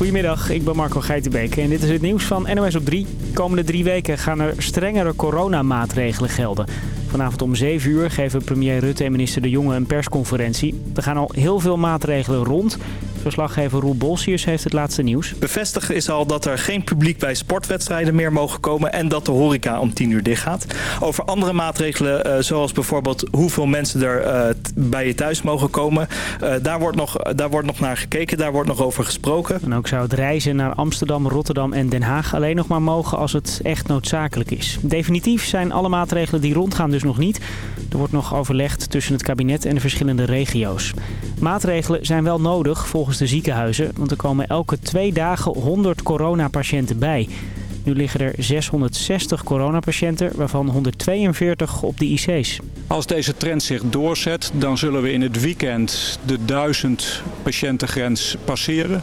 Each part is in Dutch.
Goedemiddag, ik ben Marco Geitenbeek en dit is het nieuws van NOS op 3. komende drie weken gaan er strengere coronamaatregelen gelden. Vanavond om 7 uur geven premier Rutte en minister De Jonge een persconferentie. Er gaan al heel veel maatregelen rond. Verslaggever Roel Bolsius heeft het laatste nieuws. Bevestigd is al dat er geen publiek bij sportwedstrijden meer mogen komen... en dat de horeca om 10 uur dicht gaat. Over andere maatregelen, uh, zoals bijvoorbeeld hoeveel mensen er uh, bij je thuis mogen komen... Uh, daar, wordt nog, daar wordt nog naar gekeken, daar wordt nog over gesproken. En ook zou het reizen naar Amsterdam, Rotterdam en Den Haag alleen nog maar mogen als het echt noodzakelijk is. Definitief zijn alle maatregelen die rondgaan dus nog niet. Er wordt nog overlegd tussen het kabinet en de verschillende regio's. Maatregelen zijn wel nodig volgens de ziekenhuizen, want er komen elke twee dagen 100 coronapatiënten bij. Nu liggen er 660 coronapatiënten, waarvan 142 op de IC's. Als deze trend zich doorzet, dan zullen we in het weekend de 1000 patiëntengrens passeren.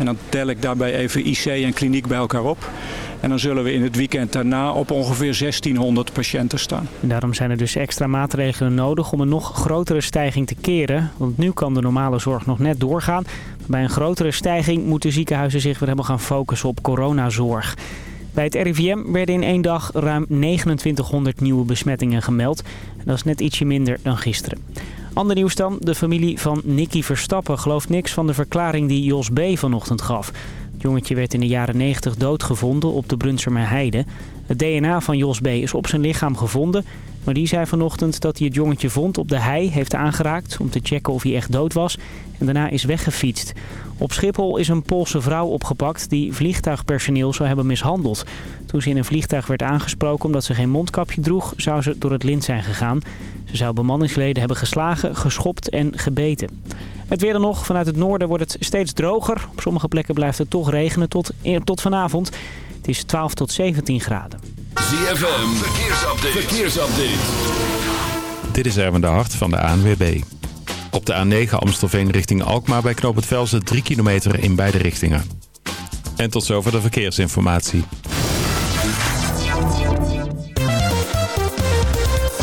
En dan tel ik daarbij even IC en kliniek bij elkaar op. En dan zullen we in het weekend daarna op ongeveer 1600 patiënten staan. Daarom zijn er dus extra maatregelen nodig om een nog grotere stijging te keren. Want nu kan de normale zorg nog net doorgaan. Bij een grotere stijging moeten ziekenhuizen zich weer helemaal gaan focussen op coronazorg. Bij het RIVM werden in één dag ruim 2900 nieuwe besmettingen gemeld. Dat is net ietsje minder dan gisteren. Ander nieuws dan. De familie van Nicky Verstappen gelooft niks van de verklaring die Jos B. vanochtend gaf. Het jongetje werd in de jaren 90 doodgevonden op de Brunsumer Heide. Het DNA van Jos B. is op zijn lichaam gevonden. Maar die zei vanochtend dat hij het jongetje vond op de hei, heeft aangeraakt om te checken of hij echt dood was. En daarna is weggefietst. Op Schiphol is een Poolse vrouw opgepakt die vliegtuigpersoneel zou hebben mishandeld. Toen ze in een vliegtuig werd aangesproken omdat ze geen mondkapje droeg, zou ze door het lint zijn gegaan. Ze zou bemanningsleden hebben geslagen, geschopt en gebeten. Het weer dan nog. Vanuit het noorden wordt het steeds droger. Op sommige plekken blijft het toch regenen tot, tot vanavond. Het is 12 tot 17 graden. ZFM, verkeersupdate. verkeersupdate. Dit is Erwin de Hart van de ANWB. Op de A9 Amstelveen richting Alkmaar bij Knoop het Velzen 3 kilometer in beide richtingen. En tot zover de verkeersinformatie.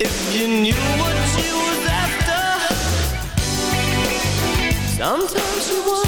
If you knew what sometimes you wonder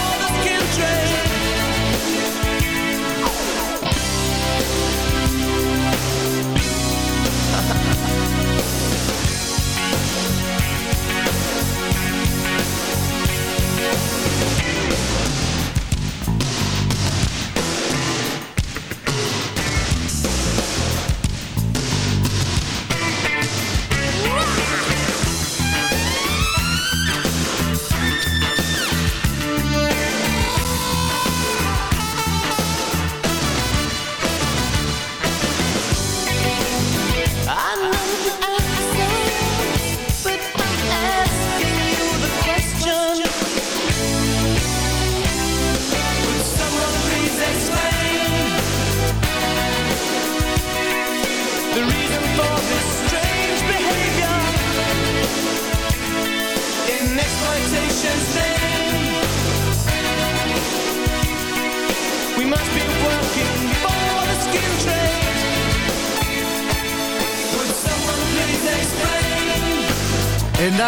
straight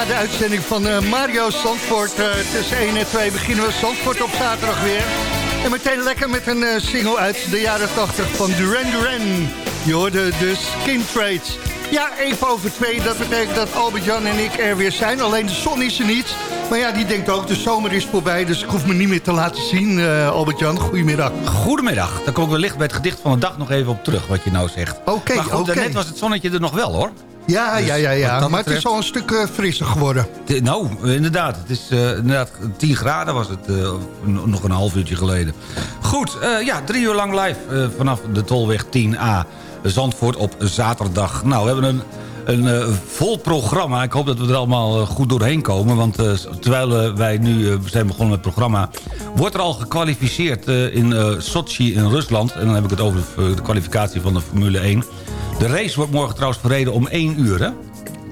na de uitzending van eh, Mario Zandvoort eh, tussen 1 en 2 beginnen we Zandvoort op zaterdag weer. En meteen lekker met een eh, single uit de jaren 80 van Duran Duran. Je hoorde de Skin Trades. Ja, even over twee. Dat betekent dat Albert-Jan en ik er weer zijn. Alleen de zon is er niet. Maar ja, die denkt ook, de zomer is voorbij. Dus ik hoef me niet meer te laten zien, Albert-Jan. Goedemiddag. Goedemiddag. Daar kom ik wellicht bij het gedicht van de dag nog even op terug, wat je nou zegt. Oké, oké. net was het zonnetje er nog wel, hoor. Ja, Dus ja, ja, ja. dat Maar het is al een stuk eh, frisser geworden. De- nou, inderdaad. Het is eh, inderdaad 10 graden was het eh, nog een half uurtje geleden. Goed, ja, drie uur lang live vanaf de Tolweg 10A. Zandvoort op zaterdag. Nou, we hebben een, een vol programma. Ik hoop dat we er allemaal goed doorheen komen. Want terwijl wij nu zijn begonnen met het programma... wordt er al gekwalificeerd in Sochi in Rusland. En dan heb ik het over de kwalificatie van de Formule 1. De race wordt morgen trouwens verreden om 1 uur, hè?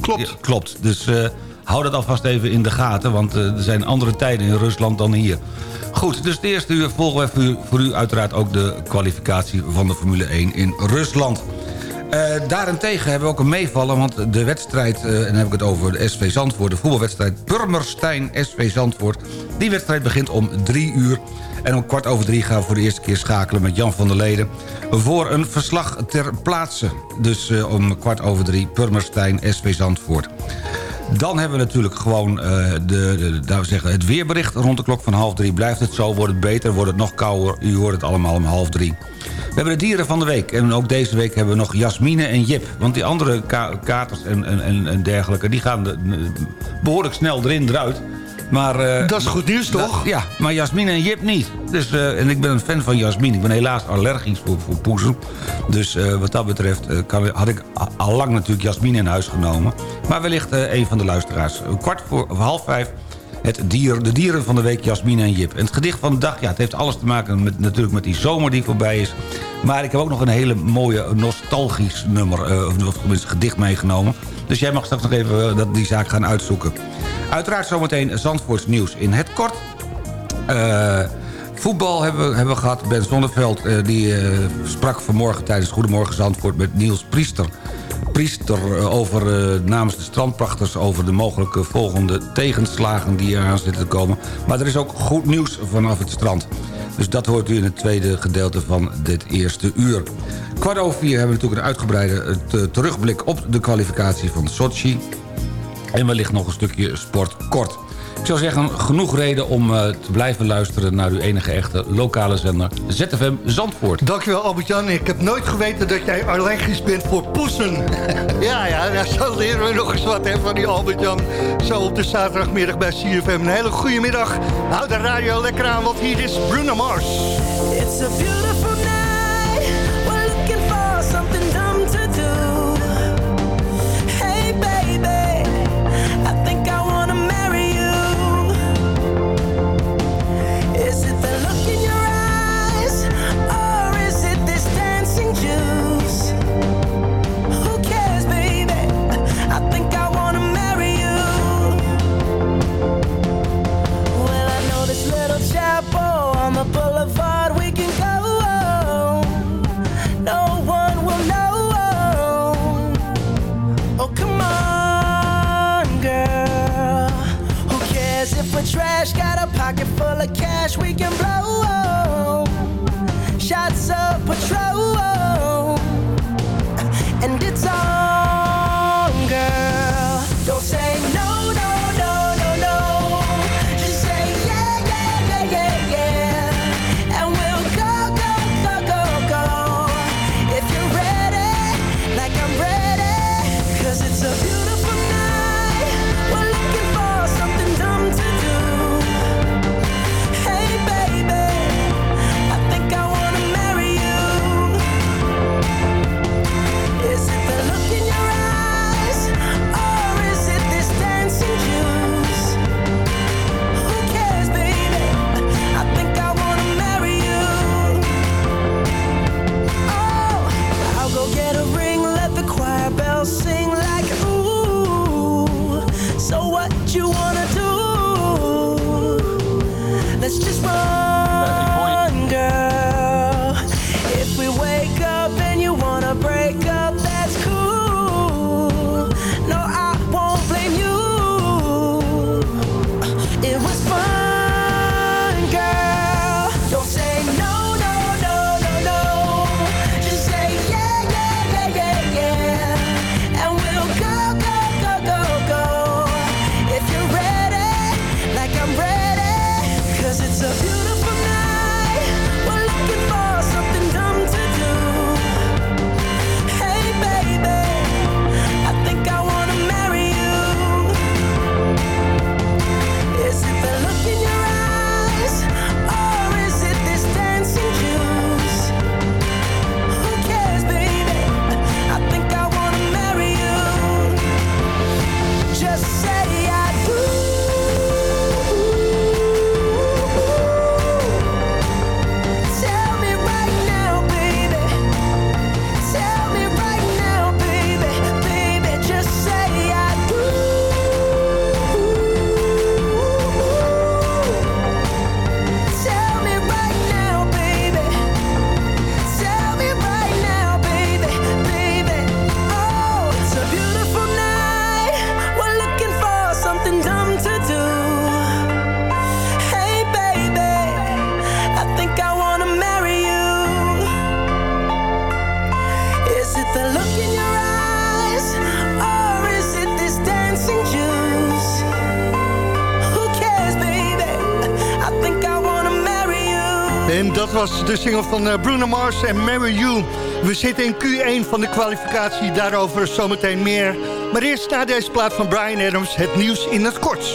Klopt. Ja, klopt. Dus eh, hou dat alvast even in de gaten. Want eh, er zijn andere tijden in Rusland dan hier. Goed, dus het eerste uur volgen we voor u, voor u uiteraard ook de kwalificatie van de Formule 1 in Rusland. Eh, daarentegen hebben we ook een meevallen, want de wedstrijd... en dan heb ik het over de SV Zandvoort... de voetbalwedstrijd Purmerstein-SV Zandvoort... die wedstrijd begint om drie uur. En om kwart over drie gaan we voor de eerste keer schakelen met Jan van der Leden... voor een verslag ter plaatse. Dus eh, om kwart over drie Purmerstein, SV Zandvoort. Dan hebben we natuurlijk gewoon eh, de, de, zeggen, het weerbericht. Rond de klok van half drie blijft het zo. Wordt het beter, wordt het nog kouder. U hoort het allemaal om half drie. We hebben de dieren van de week. En ook deze week hebben we nog Jasmine en Jip. Want die andere ka katers en, en, en, dergelijke... die gaan behoorlijk snel erin, eruit. Maar, eh, Dat is goed nieuws, toch? ja, maar Jasmine en Jip niet. Dus, eh, en ik ben een fan van Jasmine. Ik ben helaas allergisch voor, voor poezen. Dus eh, wat dat betreft kan, had ik al lang natuurlijk Jasmine in huis genomen. Maar wellicht een van de luisteraars. Kwart voor of half vijf. Het dier, de dieren van de week, Jasmine en Jip. En het gedicht van de dag, ja, het heeft alles te maken met, natuurlijk met die zomer die voorbij is. Maar ik heb ook nog een hele mooie nostalgisch nummer, of of tenminste gedicht meegenomen. Dus jij mag straks nog even eh, dat, die zaak gaan uitzoeken. Uiteraard zometeen Zandvoorts nieuws in het kort. Eh, voetbal hebben we, hebben we gehad. Ben Zonneveld eh, die, sprak vanmorgen tijdens Goedemorgen Zandvoort... met Niels Priester. Priester over, namens de strandprachters... over de mogelijke volgende tegenslagen die eraan zitten te komen. Maar er is ook goed nieuws vanaf het strand. Dus dat hoort u in het tweede gedeelte van dit eerste uur. Kwart over vier hebben we natuurlijk een uitgebreide eh, te- terugblik... op de kwalificatie van Sochi. En wellicht nog een stukje sport kort. Ik zou zeggen, genoeg reden om eh, te blijven luisteren... naar uw enige echte lokale zender ZFM Zandvoort. Dankjewel Albert-Jan. Ik heb nooit geweten dat jij allergisch bent voor poesen. ja, ja, ja, zo leren we nog eens wat hè, van die Albert-Jan. Zo op de zaterdagmiddag bij CFM. Een hele goede middag. Hou de radio lekker aan, want hier is Bruno Mars. It's a beautiful cash we can blow. Shots de single van eh, Bruno Mars en Mary You. We zitten in Q1 van de kwalificatie, daarover zometeen meer. Maar eerst na deze plaat van Brian Adams, het nieuws in het kort.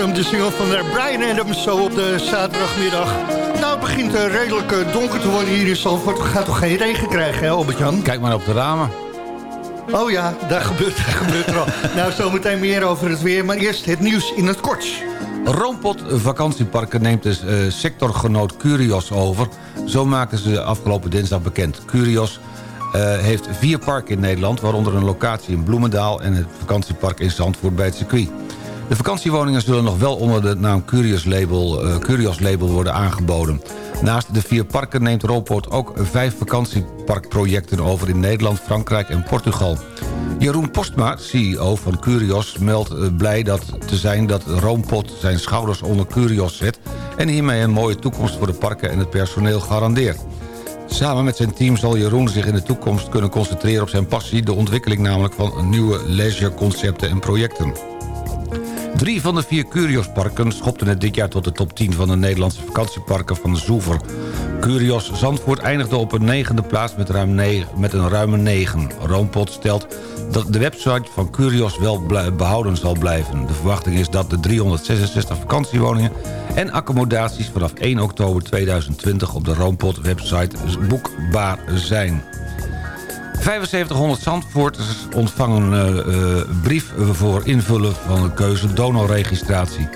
Hem, de single van eh, Brian Adams, zo op de zaterdagmiddag. Nou, het begint eh, redelijk eh, donker te worden hier in Zandvoort. We gaan toch geen regen krijgen, hè, Albert-Jan? Kijk maar op de ramen. Oh ja, daar gebeurt, daar gebeurt er al. Nou, zometeen meer over het weer, maar eerst het nieuws in het kort. Roompot Vakantieparken neemt de eh, sectorgenoot Curios over. Zo maken ze afgelopen dinsdag bekend. Curios heeft vier parken in Nederland... waaronder een locatie in Bloemendaal... en het vakantiepark in Zandvoort bij het circuit. De vakantiewoningen zullen nog wel onder de naam Curios Label, eh, Curios Label worden aangeboden. Naast de vier parken neemt Roompot ook vijf vakantieparkprojecten over... in Nederland, Frankrijk en Portugal. Jeroen Postma, CEO van Curios, meldt eh, blij dat te zijn dat Roompot zijn schouders onder Curios zet... en hiermee een mooie toekomst voor de parken en het personeel garandeert. Samen met zijn team zal Jeroen zich in de toekomst kunnen concentreren op zijn passie... de ontwikkeling namelijk van nieuwe leisureconcepten en projecten. Drie van de vier Curiosparken schopten het dit jaar tot de top 10 van de Nederlandse vakantieparken van de Zoever. Curios Zandvoort eindigde op een negende plaats met, ruim met een ruime 9. Roompot stelt dat de website van Curios wel behouden zal blijven. De verwachting is dat de 366 vakantiewoningen en accommodaties vanaf 1 oktober 2020 op de Roompot website boekbaar zijn. 7500 Zandvoorters ontvangen een eh, eh, brief voor invullen van de keuze donorregistratie.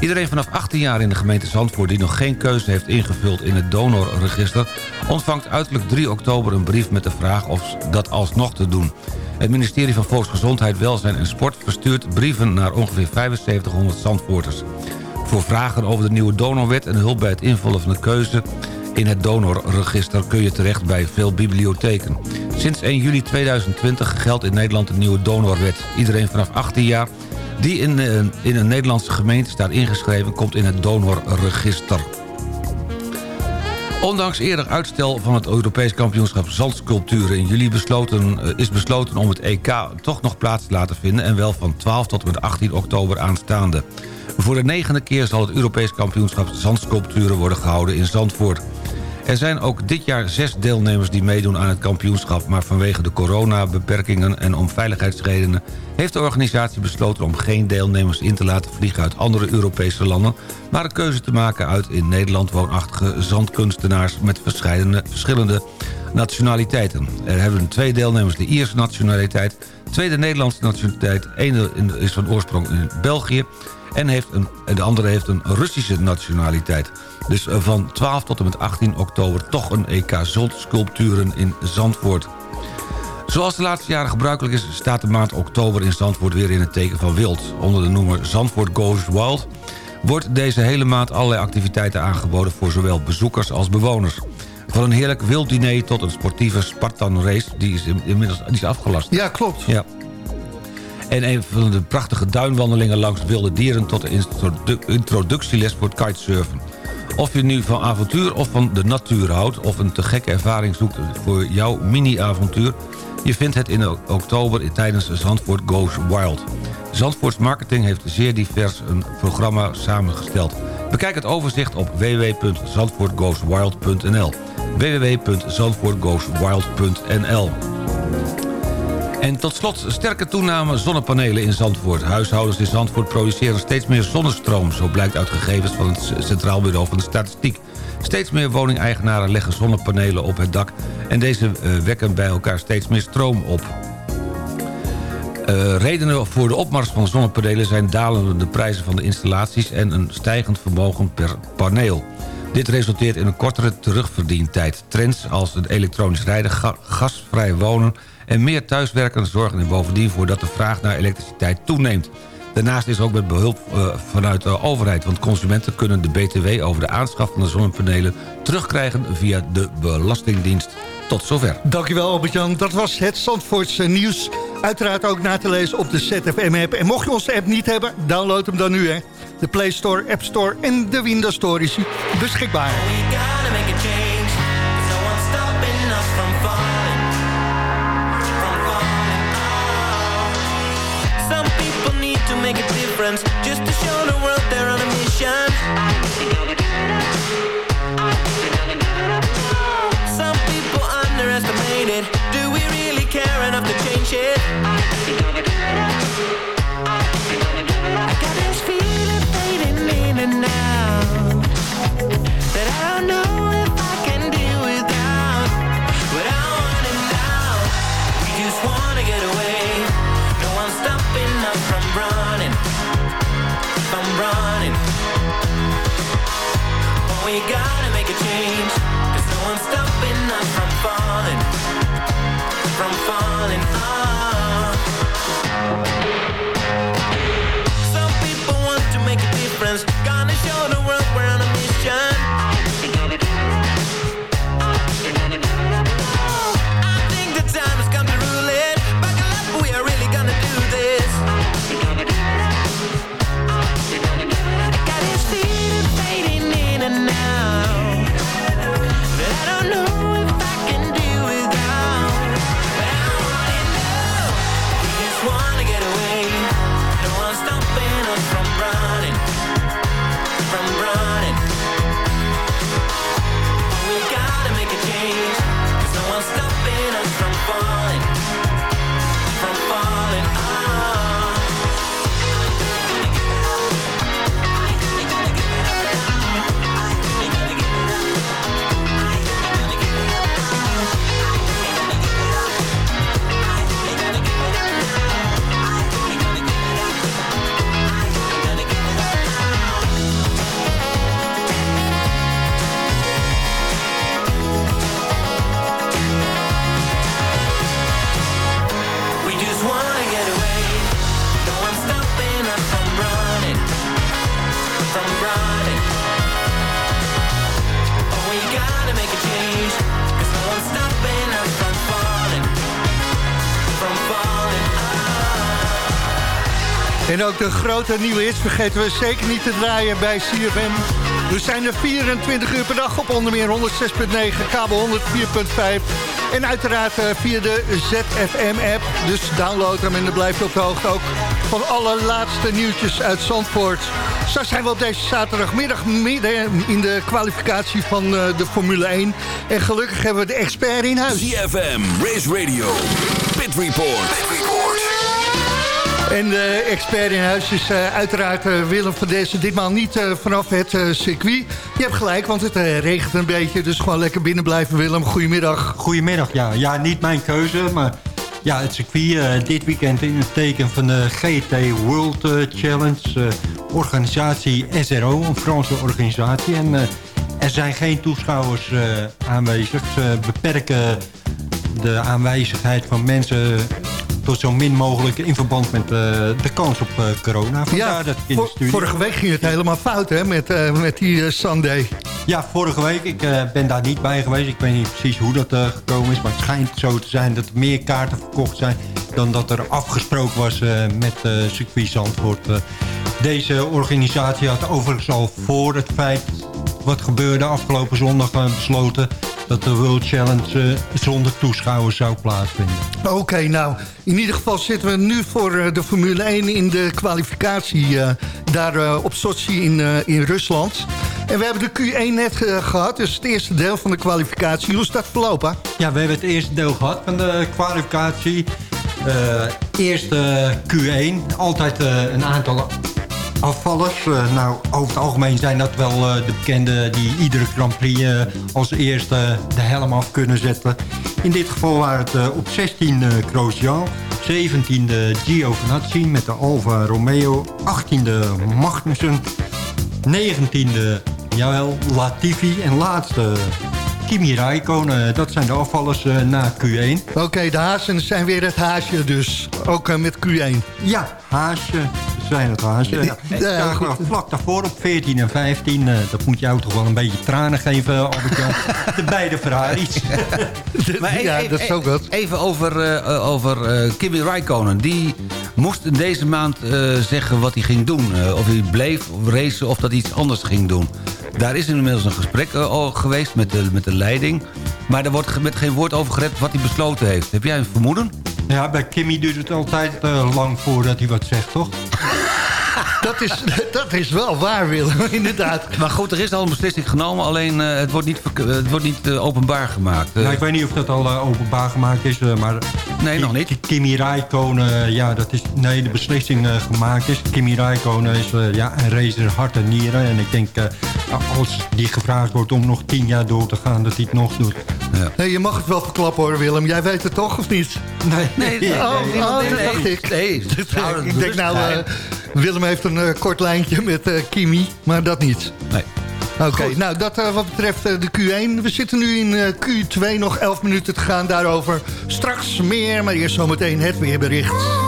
Iedereen vanaf 18 jaar in de gemeente Zandvoort die nog geen keuze heeft ingevuld in het donorregister... ontvangt uiterlijk 3 oktober een brief met de vraag of dat alsnog te doen. Het ministerie van Volksgezondheid, Welzijn en Sport verstuurt brieven naar ongeveer 7500 Zandvoorters. Voor vragen over de nieuwe donorwet en hulp bij het invullen van de keuze in het donorregister kun je terecht bij veel bibliotheken. Sinds 1 juli 2020 geldt in Nederland een nieuwe donorwet. Iedereen vanaf 18 jaar die in, eh, in een Nederlandse gemeente staat ingeschreven... komt in het donorregister. Ondanks eerder uitstel van het Europees kampioenschap zandsculpturen in juli besloten, eh, is besloten om het EK toch nog plaats te laten vinden... en wel van 12 tot en met 18 oktober aanstaande. Voor de negende keer zal het Europees kampioenschap zandsculpturen worden gehouden in Zandvoort. Er zijn ook dit jaar zes deelnemers die meedoen aan het kampioenschap... maar vanwege de coronabeperkingen en om veiligheidsredenen... heeft de organisatie besloten om geen deelnemers in te laten vliegen uit andere Europese landen... maar een keuze te maken uit in Nederland woonachtige zandkunstenaars... met verschillende, verschillende nationaliteiten. Er hebben twee deelnemers de Ierse nationaliteit... twee de Nederlandse nationaliteit, één is van oorsprong in België... en heeft een, en de andere heeft een Russische nationaliteit... Dus eh, van 12 tot en met 18 oktober toch een EK Zandsculpturen in Zandvoort. Zoals de laatste jaren gebruikelijk is... staat de maand oktober in Zandvoort weer in het teken van wild. Onder de noemer Zandvoort Goes Wild... wordt deze hele maand allerlei activiteiten aangeboden... voor zowel bezoekers als bewoners. Van een heerlijk wild diner tot een sportieve Spartan race... die is inmiddels die is afgelast. Ja, klopt. Ja. En een van de prachtige duinwandelingen langs wilde dieren... tot de introdu- introductieles voor kitesurfen. Of je nu van avontuur of van de natuur houdt... of een te gekke ervaring zoekt voor jouw mini-avontuur... je vindt het in oktober tijdens Zandvoort Goes Wild. Zandvoorts Marketing heeft zeer divers een programma samengesteld. Bekijk het overzicht op www.zandvoortgoeswild.nl www.zandvoortgoeswild.nl en tot slot sterke toename zonnepanelen in Zandvoort. Huishoudens in Zandvoort produceren steeds meer zonnestroom. Zo blijkt uit gegevens van het Centraal Bureau van de Statistiek. Steeds meer woningeigenaren leggen zonnepanelen op het dak... en deze eh, wekken bij elkaar steeds meer stroom op. Eh, redenen voor de opmars van zonnepanelen zijn dalende prijzen van de installaties... en een stijgend vermogen per paneel. Dit resulteert in een kortere terugverdientijd. Trends als het elektronisch rijden, ga- gasvrij wonen en meer thuiswerken zorgen er bovendien voor dat de vraag naar elektriciteit toeneemt. Daarnaast is ook met behulp eh, vanuit de overheid... want consumenten kunnen de BTW over de aanschaf van de zonnepanelen... terugkrijgen via de Belastingdienst. Tot zover. Dankjewel Albert-Jan. Dat was het Zandvoortse nieuws. Uiteraard ook na te lezen op de ZFM-app. En mocht je onze app niet hebben, download hem dan nu. Hè. De Play Store, App Store en de Windows Store is beschikbaar. friends just to En ook de grote nieuwe hits vergeten we zeker niet te draaien bij CFM. We zijn er 24 uur per dag op onder meer 106.9, kabel 104.5. En uiteraard eh, via de ZFM-app. Dus download hem en dan blijf je op de hoogte ook van alle laatste nieuwtjes uit Zandvoort. Zo zijn we op deze zaterdagmiddag midden in de kwalificatie van eh, de Formule 1. En gelukkig hebben we de expert in huis. ZFM, Race Radio, Pit Report. En de expert in huis is eh, uiteraard eh, Willem van Dessen. Ditmaal niet eh, vanaf het circuit. Je hebt gelijk, want het regent een beetje. Dus gewoon lekker binnen blijven, Willem. Goedemiddag. Goedemiddag, ja. Ja, niet mijn keuze, maar ja, het circuit dit weekend in het teken van de GT World Challenge. organisatie SRO, een Franse organisatie. En er zijn geen toeschouwers aanwezig. Ze beperken de aanwezigheid van mensen tot zo min mogelijk in verband met eh, de kans op eh, corona. Vandaar dat vorige week ging het helemaal fout hè, met, eh, met die Sunday. Ja, vorige week. Ik ben daar niet bij geweest. Ik weet niet precies hoe dat gekomen is. Maar het schijnt zo te zijn dat er meer kaarten verkocht zijn... dan dat er afgesproken was met circuit Zandvoort. Deze organisatie had overigens al voor het feit... wat gebeurde afgelopen zondag besloten... dat de World Challenge eh, zonder toeschouwers zou plaatsvinden. Oké, nou, in ieder geval zitten we nu voor eh, de Formule 1 in de kwalificatie eh, daar op Sochi in, in Rusland. En we hebben de Q1 net eh, gehad, dus het eerste deel van de kwalificatie. Hoe is dat verlopen? Ja, we hebben het eerste deel gehad van de kwalificatie. Eh eerste Q1. Altijd een aantal afvallers. Eh, nou, over het algemeen zijn dat wel eh, de bekende die iedere Grand Prix eh, als eerste de helm af kunnen zetten. In dit geval waren het op 16 eh Grosjean, 17e Giovinazzi met de Alfa Romeo, 18e Magnussen, 19e, jawel, Latifi en laatste Kimi Räikkönen. Dat zijn de afvallers na Q1. Oké, de hazen zijn weer het haasje dus, ook met Q1. Ja, haasje zijn het haasje. Ja. Ja, goed. vlak daarvoor op 14 en 15, eh, dat moet jou toch wel een beetje tranen geven, Albert-Jan. de beide Ferraris. Maar e- ja, dat is ook wat. Even over, eh, eh, over eh, Kimi Räikkönen. Die moest in deze maand eh, zeggen wat hij ging doen. Eh, of hij bleef racen of dat hij iets anders ging doen. Daar is inmiddels een gesprek eh, al geweest met de, met de leiding. Maar er wordt met geen woord over gerept wat hij besloten heeft. Heb jij een vermoeden? Ja, bij Kimi duurt het altijd eh, lang voordat hij wat zegt, toch? Dat is, dat is wel waar, Willem, inderdaad. Maar goed, er is al een beslissing genomen. Alleen eh, het wordt niet, eh, het wordt niet eh, openbaar gemaakt. Eh, Nou, ik weet niet of dat al eh, openbaar gemaakt is, eh, maar... Nee, nog niet. Ki- Kimi Räikkönen, eh, ja, dat is... Nee, de beslissing eh, gemaakt is. Kimi Räikkönen is eh, ja, een racer hart en nieren. En ik denk, eh, als die gevraagd wordt om nog tien jaar door te gaan, dat hij het nog doet. Nee, je mag het wel verklappen hoor, Willem. Jij weet het toch, of niet? Nee, Nee, nee, Oh, nee, oh, nee, dat nee. dacht ik. Nee, ik denk nou, eh, geheim. Willem heeft een eh, kort lijntje met eh, Kimi, maar dat niet. Nee. Oké, nou dat eh, wat betreft de Q1. We zitten nu in eh, Q2, nog 11 minuten te gaan daarover. Straks meer, maar eerst zometeen het weerbericht.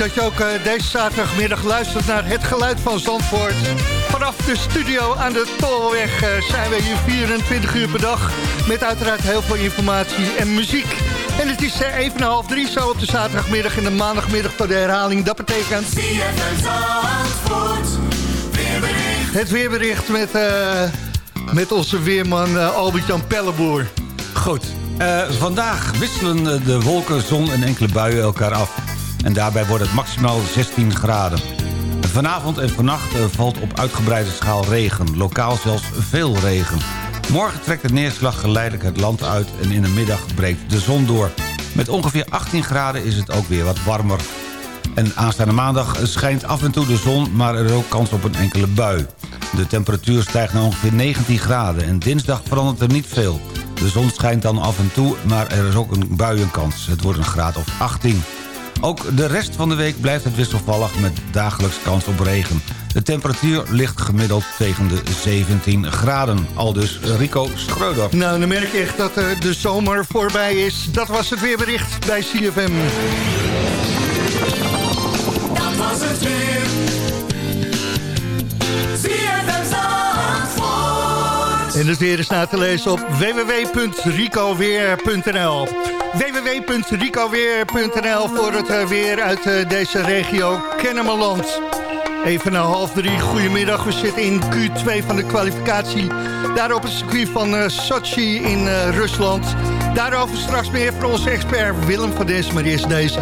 dat je ook eh, deze zaterdagmiddag luistert naar het geluid van Zandvoort. Vanaf de studio aan de Tolweg eh, zijn we hier 24 uur per dag... met uiteraard heel veel informatie en muziek. En het is eh, even na half drie zo op de zaterdagmiddag en de maandagmiddag voor de herhaling. Dat betekent... Het weerbericht met, eh, met onze weerman Albert-Jan Pelleboer. Goed, vandaag wisselen de wolken, zon en enkele buien elkaar af. En daarbij wordt het maximaal 16 graden. Vanavond en vannacht eh, valt op uitgebreide schaal regen. Lokaal zelfs veel regen. Morgen trekt de neerslag geleidelijk het land uit... en in de middag breekt de zon door. Met ongeveer 18 graden is het ook weer wat warmer. En aanstaande maandag schijnt af en toe de zon... maar er is ook kans op een enkele bui. De temperatuur stijgt naar ongeveer 19 graden... en dinsdag verandert er niet veel. De zon schijnt dan af en toe, maar er is ook een buienkans. Het wordt een graad of 18. Ook de rest van de week blijft het wisselvallig met dagelijks kans op regen. De temperatuur ligt gemiddeld tegen de 17 graden. Al dus Rico Schreuder. Nou, dan merk je echt dat eh, de zomer voorbij is. Dat was het weerbericht bij CFM. Dat was het weer. En het weer is na te lezen op www.ricoweer.nl www.ricoweer.nl voor het eh, weer uit eh, deze regio Kennemerland. Even na half drie, goedemiddag. We zitten in Q2 van de kwalificatie. Daar op het circuit van eh, Sochi in Rusland. Daarover straks meer van onze expert Willem van Des, maar eerst deze.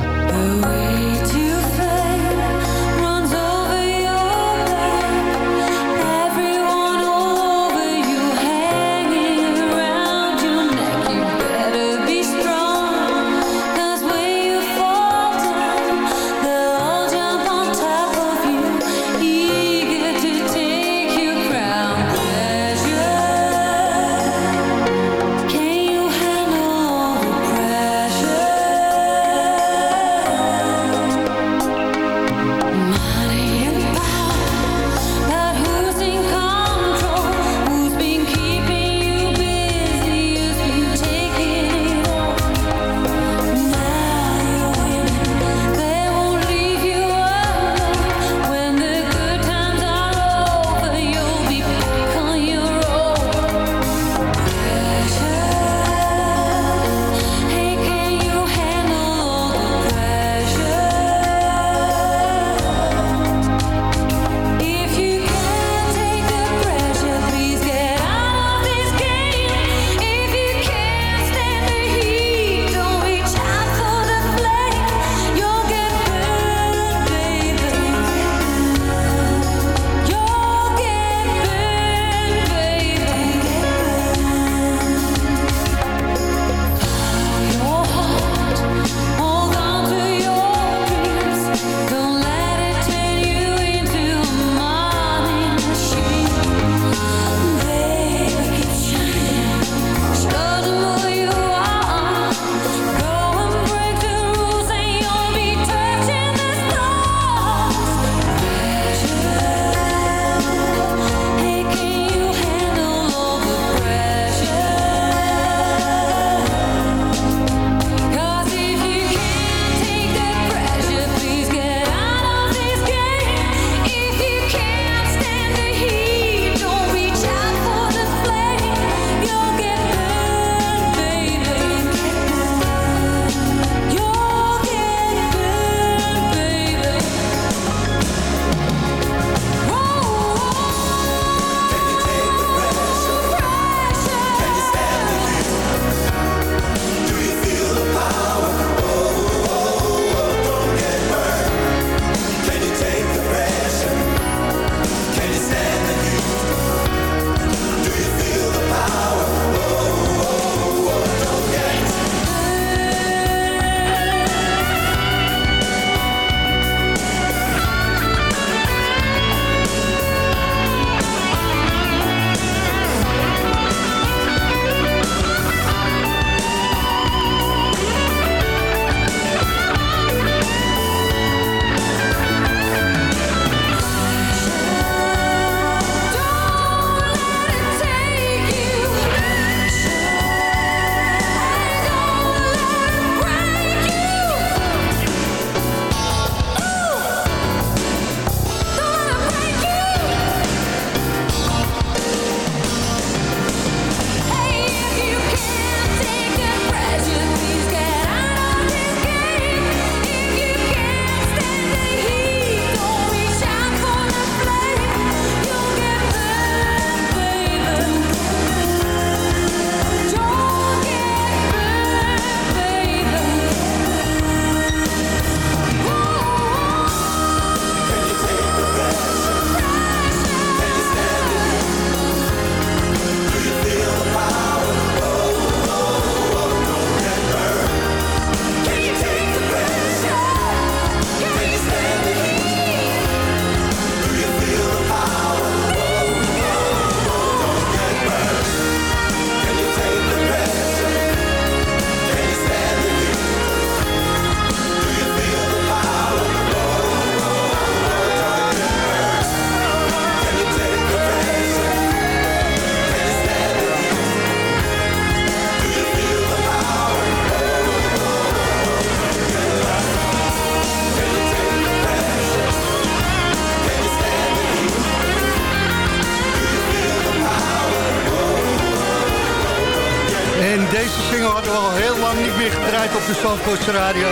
Zandvoortse radio.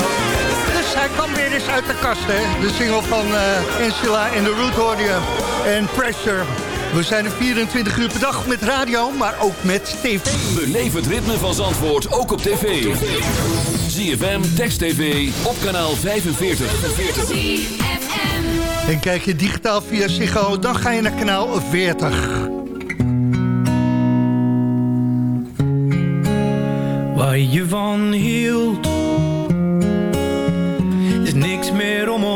Dus hij kwam weer eens uit de kast, hè. De single van eh Angela en de Root hoorde. En Pressure. We zijn er 24 uur per dag met radio, maar ook met tv. Beleef het ritme van Zandvoort ook op tv. ZFM, Text TV, op kanaal 45. En kijk je digitaal via Ziggo, dan ga je naar kanaal 40. Waar je van hield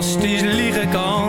die fantastisch liegen kan.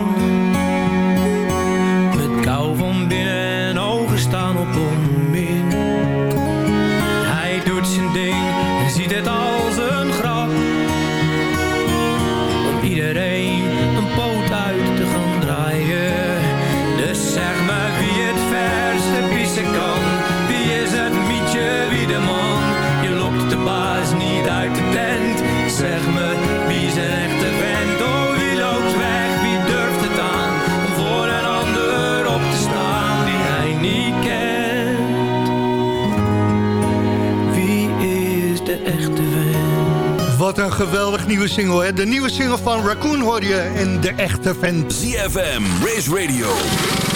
Nieuwe single, hè? De nieuwe single van Raccoon hoor je en de echte vent. ZFM, Race Radio,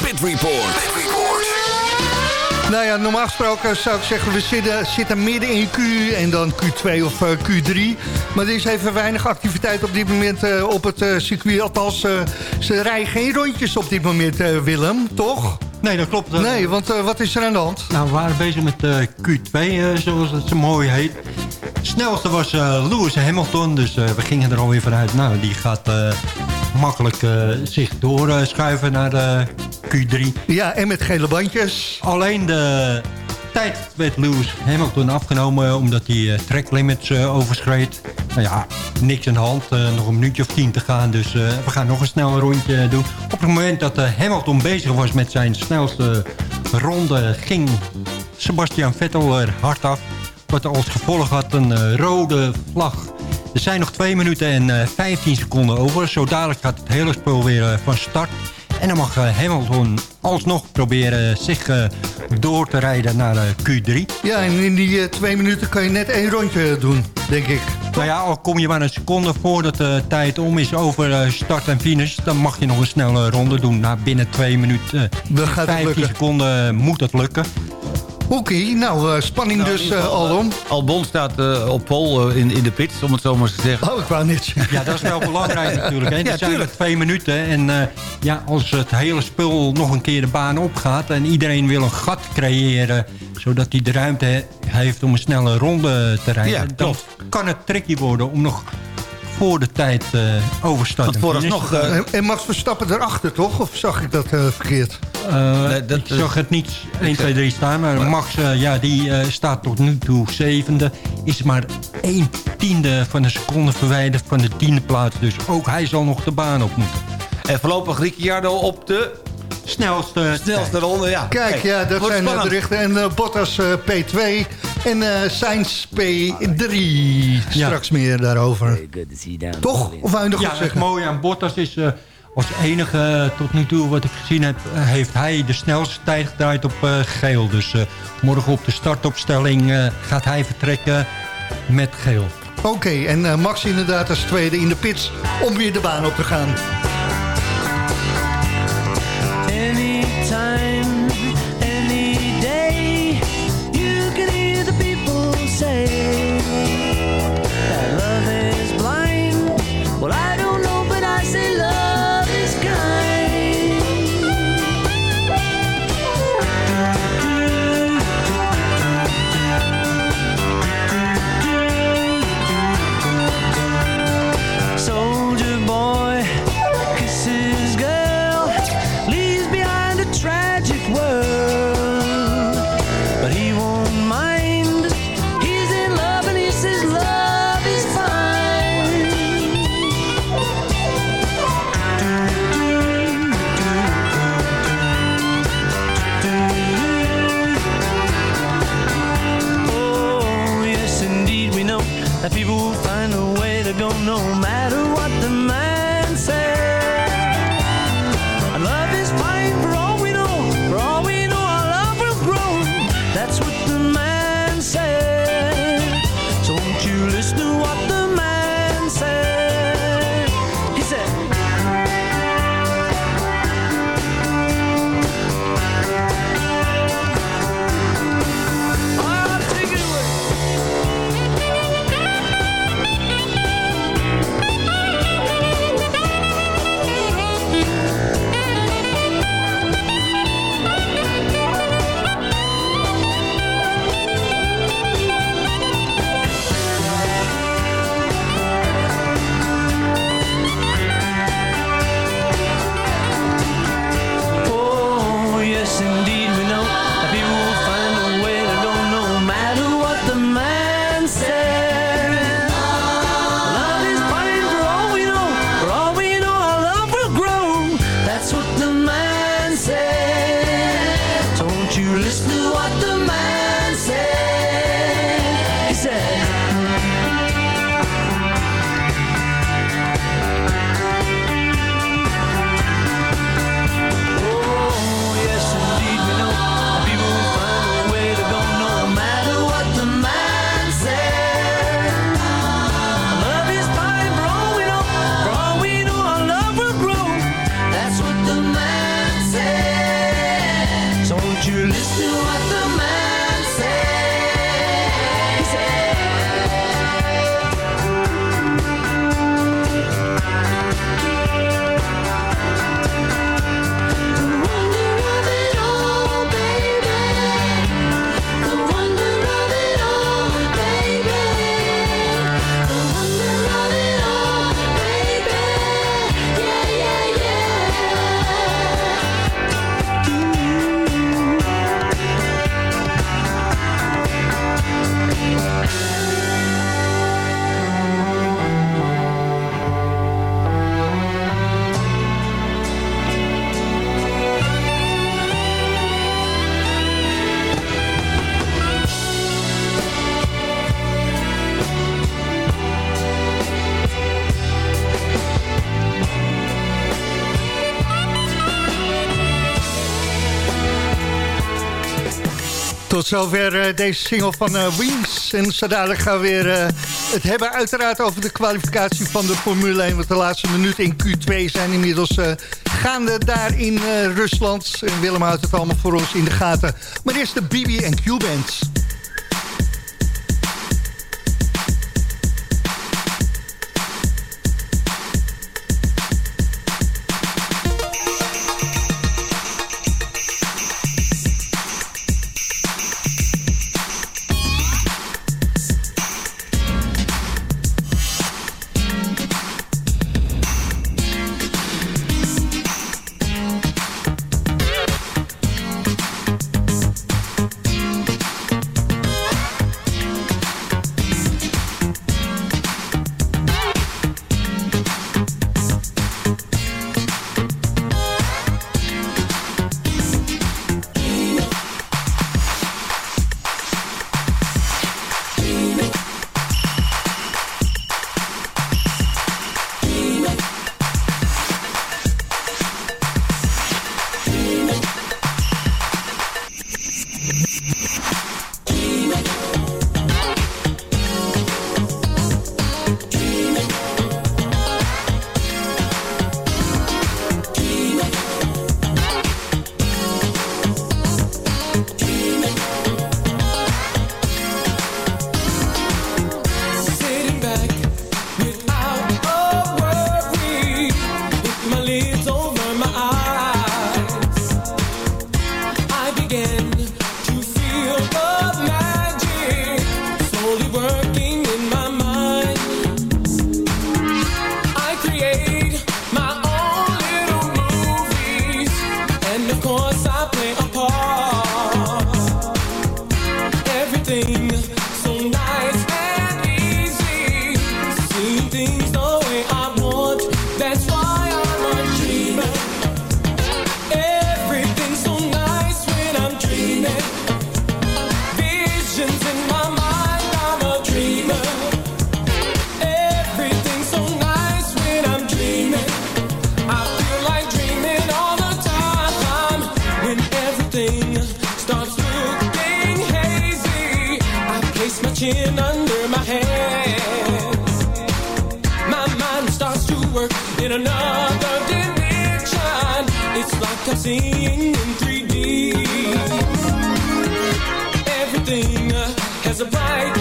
Pit Report. Nou ja, normaal gesproken zou ik zeggen, we zitten, zitten midden in Q en dan Q2 of eh, Q3. Maar er is even weinig activiteit op dit moment eh, op het eh, circuit. Althans, ze rijden geen rondjes op dit moment, eh, Willem, toch? Nee, dat klopt. Nee, want eh, wat is er aan de hand? Nou, we waren bezig met eh, Q2, eh, zoals het zo mooi heet. Snelste was eh, Lewis Hamilton, dus eh, we gingen er alweer vanuit. Nou, die gaat eh, makkelijk zich doorschuiven naar de Q3. Ja, en met gele bandjes. Alleen de tijd werd Lewis Hamilton afgenomen omdat hij track limits overschreed. Nou ja, niks aan de hand. nog een minuutje of tien te gaan. Dus we gaan nog een snel rondje doen. Op het moment dat Hamilton bezig was met zijn snelste ronde... ging Sebastian Vettel er hard af. Wat als gevolg had een eh, rode vlag. Er zijn nog 2 minuten en eh, 15 seconden over. Zo dadelijk gaat het hele spul weer eh, van start. En dan mag eh, Hamilton alsnog proberen zich eh, door te rijden naar eh, Q3. Ja, en in die eh, twee minuten kan je net één rondje doen, denk ik. Nou ja, al kom je maar een seconde voordat de tijd om is over eh, start en finish... dan mag je nog een snelle ronde doen. Nou, binnen 2 minuten, Dan gaat het 15 lukken. seconden moet het lukken. Oké, nou, eh, spanning dus eh, alom. Albon staat eh, op pol eh, in, in de pits, om het zo maar te zeggen. Oh, ik wou zeggen. Ja, dat is wel belangrijk natuurlijk. Er Ja, zijn er twee minuten. En eh, ja, als het hele spul nog een keer de baan opgaat... en iedereen wil een gat creëren... zodat hij de ruimte he- heeft om een snelle ronde te rijden... Ja, dan kan het tricky worden om nog voor de tijd eh overstart Want vooralsnog, gaan. eh, En, en Max Verstappen erachter, toch? Of zag ik dat eh, verkeerd? Eh, Nee, dat- ik zag het niet 1, 2, 3 staan. Maar Max eh, ja, die, eh, staat tot nu toe zevende. Is maar 1 tiende van een seconde verwijderd van de tiende plaats. Dus ook hij zal nog de baan op moeten. En voorlopig Ricciardo op de Snelste, snelste ronde. Ja. Kijk, ja, dat zijn de spannend. berichten. En eh, Bottas eh, P2 en eh Sainz P3. Straks meer daarover. Toch? Of wou je nog Ja, wat zeggen? mooie aan Bottas is... eh, als enige eh, tot nu toe wat ik gezien heb... eh, heeft hij de snelste tijd gedraaid op eh, geel. Dus eh, morgen op de startopstelling eh, gaat hij vertrekken met geel. Oké, en eh, Max inderdaad als tweede in de pits om weer de baan op te gaan. Tot zover eh, deze single van eh Wings. En zo gaan we weer eh, het hebben uiteraard over de kwalificatie van de Formule 1. Want de laatste minuten in Q2 zijn inmiddels gaande daar in Rusland. En Willem houdt het allemaal voor ons in de gaten. Maar eerst de BB en everything starts looking hazy, I place my chin under my head. My mind starts to work in another dimension. It's like I'm seeing in 3D. Everything uh, has a bright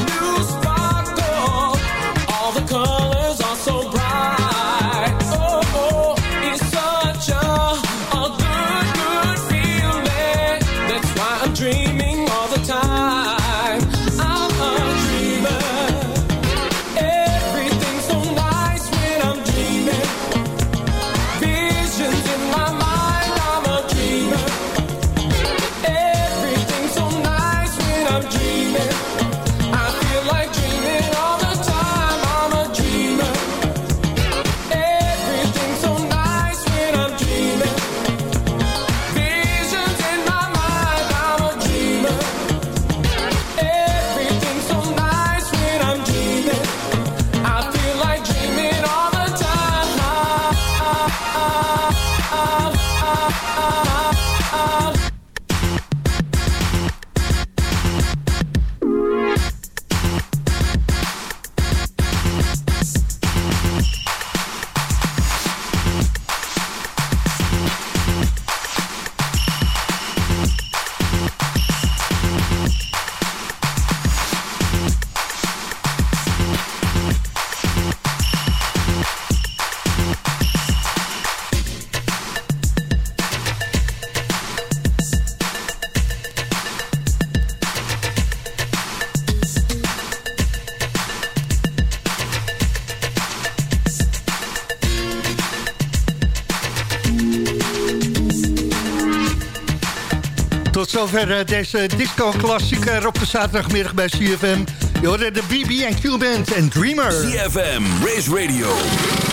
Tot zover eh, deze disco-klassieker op de zaterdagmiddag bij CFM. Je hoorde de BB en Q-Band en Dreamer. CFM, Race Radio,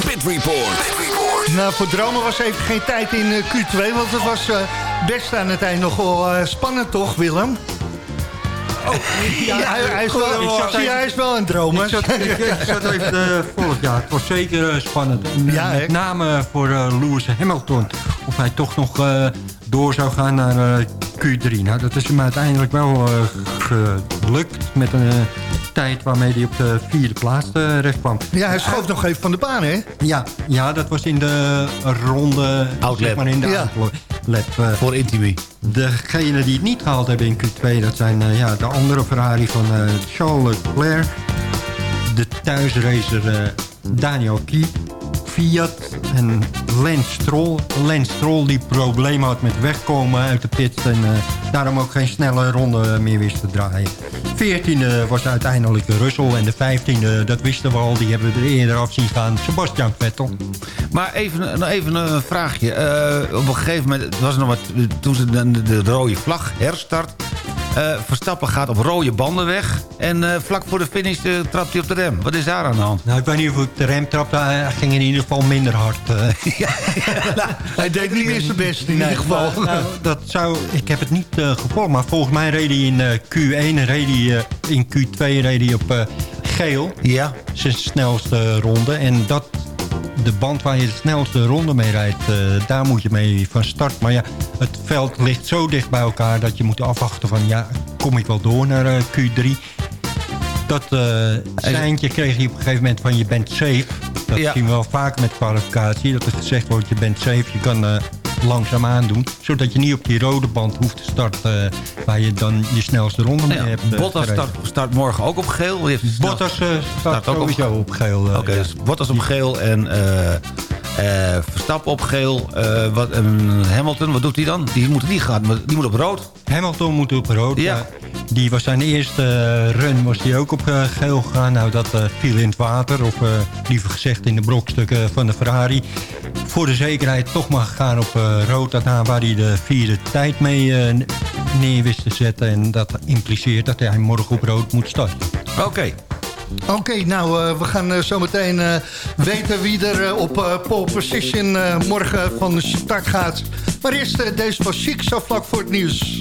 Pit Report. Nou, voor dromen was even geen tijd in eh, Q2, want het was eh, best aan het eind nog wel eh, spannend, toch, Willem? Oh, ja, hij, hij is wel, Ik zat zie, even- hij is wel een dromer. Ik zat, ik, ik zat even te volgen. Ja, het was zeker spannend. En, Ja, hè? met name voor eh, Lewis Hamilton. Of hij toch nog eh, door zou gaan naar eh, Q3. Nou, dat is hem uiteindelijk wel eh, gelukt met een eh, tijd waarmee hij op de vierde plaats terecht kwam. Ja, hij schoof nog even van de baan, hè? Ja, ja dat was in de ronde... Outlap. Zeg maar in de Ja. outlap. eh, Voor Intimi. Degenen die het niet gehaald hebben in Q2, dat zijn eh, ja, de andere Ferrari van Charles Leclerc. De thuisracer eh, Daniel Kiep. Fiat en Lance Stroll. Lance Stroll die problemen had met wegkomen uit de pit... en eh, daarom ook geen snelle ronde meer wist te draaien. 14e was uiteindelijk Russell en de 15e, dat wisten we al... die hebben we er eerder af zien gaan, Sebastian Vettel. Maar even, even een vraagje. Eh, op een gegeven moment was er nog wat, toen ze de rode vlag herstart. Eh, Verstappen gaat op rode banden weg. En eh, vlak voor de finish eh, trapt hij op de rem. Wat is daar aan de hand? Nou, ik weet niet of ik de rem trapte, hij ging in ieder geval minder hard. Hij deed niet meer zijn best in ieder geval. Nou, dat zou, ik heb het niet gevolgd, maar volgens mij reed hij in eh, Q1 en reed hij, in Q2 reed hij op geel. Ja. Zijn snelste ronde. En dat, de band waar je de snelste ronde mee rijdt, eh, daar moet je mee van start. Maar ja, het veld ligt zo dicht bij elkaar dat je moet afwachten van, ja, kom ik wel door naar eh, Q3? Dat eh seintje kreeg je op een gegeven moment van je bent safe. Dat Ja. zien we wel vaak met kwalificatie. Dat er gezegd wordt je bent safe, je kan langzaam aandoen. Zodat je niet op die rode band hoeft te starten... eh, waar je dan je snelste ronde mee Ja, hebt eh, Bottas start, start morgen ook op geel. Bottas eh, Start start ook op- sowieso op geel. Oké, dus Bottas op geel en eh, Verstappen op geel. eh, wat, en Hamilton, wat doet hij dan? Die moet niet gaan, maar die moet op rood. Hamilton moet op rood. Ja. Ja. Die was zijn eerste eh, run was die ook op geel gegaan. Nou, dat viel in het water. Of liever gezegd in de brokstukken van de Ferrari. Voor de zekerheid toch maar gegaan op rood. Daarna waar hij de vierde tijd mee neer wist te zetten. En dat impliceert dat hij morgen op rood moet starten. Oké. Oké, nou, eh, we gaan eh, zo meteen eh, weten wie er op pole position morgen van de start gaat. Maar eerst deze was chic, zo vlak voor het nieuws.